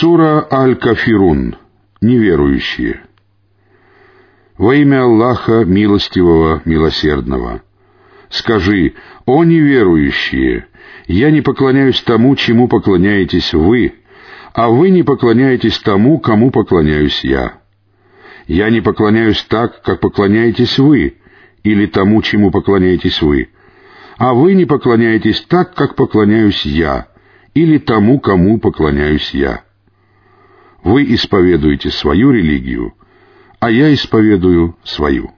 Сура Аль-Кафирун. Неверующие. Во имя Аллаха Милостивого, Милосердного. Скажи, о неверующие, я не поклоняюсь тому, чему поклоняетесь вы, а вы не поклоняетесь тому, кому поклоняюсь я. Я не поклоняюсь так, как поклоняетесь вы, или тому, чему поклоняетесь вы, а вы не поклоняетесь так, как поклоняюсь я, или тому, кому поклоняюсь я. Вы исповедуете свою религию, а я исповедую свою.